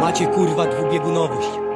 Macie kurwa dwubiegunowość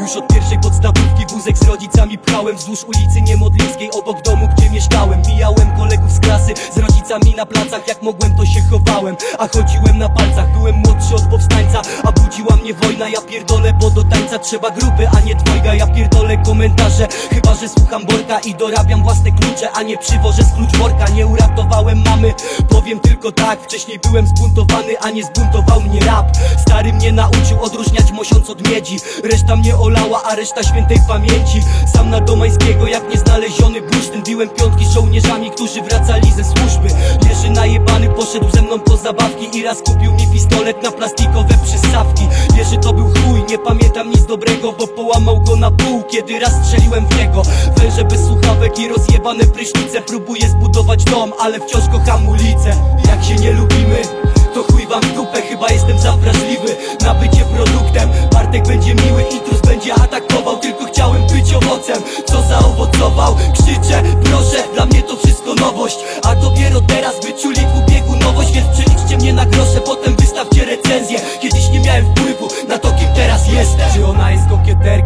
Już od pierwszej podstawówki wózek z rodzicami pchałem Wzdłuż ulicy Niemodlińskiej obok domu, gdzie mieszkałem. Mijałem kolegów z klasy z rodzicami na placach. Jak mogłem to się chowałem, a chodziłem na palcach. Byłem młodszy od powstańca, a budziła mnie wojna. Ja pierdolę, bo do tańca trzeba grupy, a nie dwojga. Ja pierdolę komentarze, chyba że słucham Borka I dorabiam własne klucze, a nie przywożę z klucz worka. Nie uratowałem mamy, powiem tylko tak. Wcześniej byłem zbuntowany, a nie zbuntował mnie rap. Stary mnie nauczył odróżniać mosiąc od miedzi Reszta mnie olała, a reszta świętej pamięci. Sam na Domańskiego jak nieznaleziony bursztyn Biłem piątki z żołnierzami, którzy wracali ze służby. Jerzy najebany poszedł ze mną po zabawki I raz kupił mi pistolet na plastikowe przystawki. Jerzy to był chuj, nie pamiętam nic dobrego Bo połamał go na pół, kiedy raz strzeliłem w niego. Węże bez słuchawek i rozjebane prysznice. Próbuję zbudować dom, ale wciąż kocham ulicę. Jak się nie lubimy to chuj wam dupę, chyba jestem za wrażliwy. Na bycie będzie atakował Tylko chciałem być owocem, co zaowocował? Krzyczę, proszę, dla mnie to wszystko nowość. A dopiero teraz wyczuli w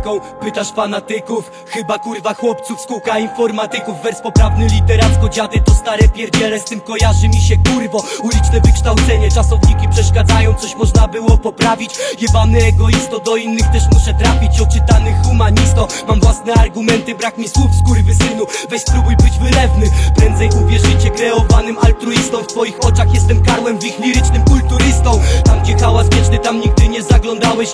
kokieterką? Pytasz fanatyków Chyba kurwa chłopców z kółka informatyków. Wers poprawny literacko, dziady to stare pierdziele. Z tym kojarzy mi się kurwo. Uliczne wykształcenie, czasowniki przeszkadzają Coś można było poprawić. Jebany egoisto, do innych też muszę trafić. Oczytany humanisto, mam własne argumenty Brak mi słów, synu. Weź spróbuj być wylewny Prędzej uwierzycie kreowanym altruistą W twoich oczach jestem karłem, w ich lirycznym kulturystą Tam gdzie hałas wieczny, tam nigdy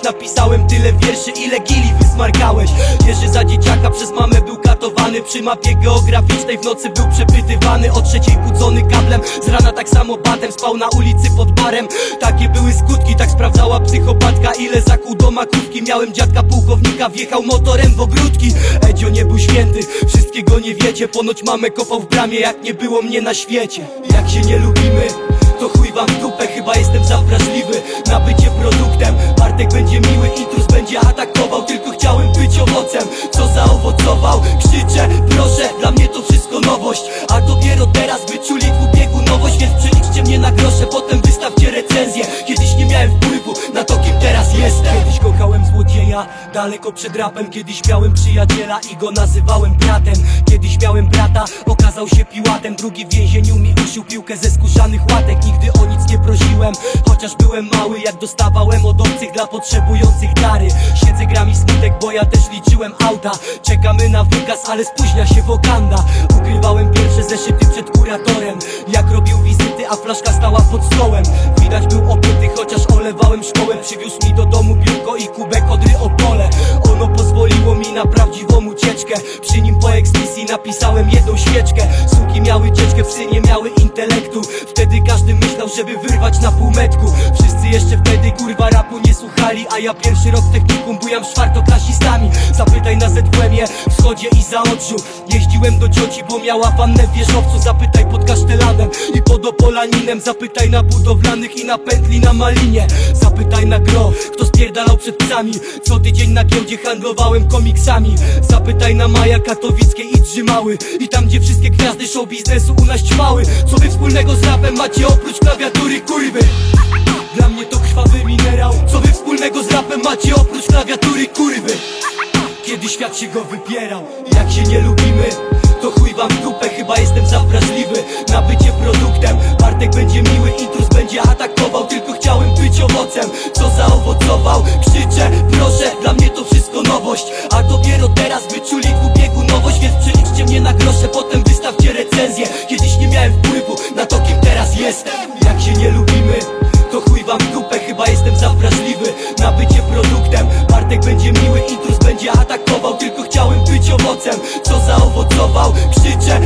Napisałem tyle wierszy, ile gili wysmarkałeś. Jerzy za dzieciaka przez mamę był katowany. Przy mapie geograficznej w nocy był przepytywany. O trzeciej budzony kablem, z rana tak samo batem Spał na ulicy pod barem, takie były skutki Tak sprawdzała psychopatka, ile zakłuł do makówki Miałem dziadka pułkownika, wjechał motorem w ogródki. Edzio nie był święty, wszystkiego nie wiecie. Ponoć mamę kopał w bramie, jak nie było mnie na świecie. Jak się nie lubimy to chuj wam w dupę, zaowocował, krzyczę, proszę Dla mnie to wszystko nowość. A dopiero teraz wyczuli w ubiegu nowość Więc przeliczcie mnie na grosze, potem złodzieja, daleko przed rapem Kiedyś miałem przyjaciela i go nazywałem bratem. Kiedyś miałem brata, okazał się piłatem. Drugi w więzieniu mi usił piłkę ze skórzanych łatek. Nigdy o nic nie prosiłem, chociaż byłem mały Jak dostawałem od obcych dla potrzebujących dary. Siedzę gra mi smutek, bo ja też liczyłem auta. Czekamy na wykaz, ale spóźnia się wokanda. Ukrywałem pierwsze zeszyty przed kuratorem. Jak robił wizyty, a flaszka stała pod stołem. Widać był opyty, chociaż olewałem szkołę. Przywiózł mi do domu biurko i kubek opole Przy nim po eksmisji napisałem jedną świeczkę. Suki miały cieczkę, psy nie miały intelektu. Wtedy każdy myślał, żeby wyrwać na półmetku. Wszyscy jeszcze wtedy kurwa rapu nie słuchali A ja pierwszy rok technikum bujam czwartoklasistami. Zapytaj na ZWM-ie, wschodzie i zaodrzu Jeździłem do cioci, bo miała wannę w wieżowcu. Zapytaj pod kasztelanem i pod Zapytaj na budowlanych i na pętli na malinie. Zapytaj na gro, kto spierdalał przed psami. Co tydzień na giełdzie handlowałem komiksami. Zapytaj na Maja Katowickiej i Drzymały I tam gdzie wszystkie gwiazdy show biznesu u nas ćmały. Co wy wspólnego z rapem macie oprócz klawiatury kurwy? Dla mnie to krwawy minerał. Co wy wspólnego z rapem macie oprócz klawiatury kurwy? Kiedy świat się go wypierał Jak się nie lubimy, to chuj wam atakował Tylko chciałem być owocem, co zaowocował Krzyczę,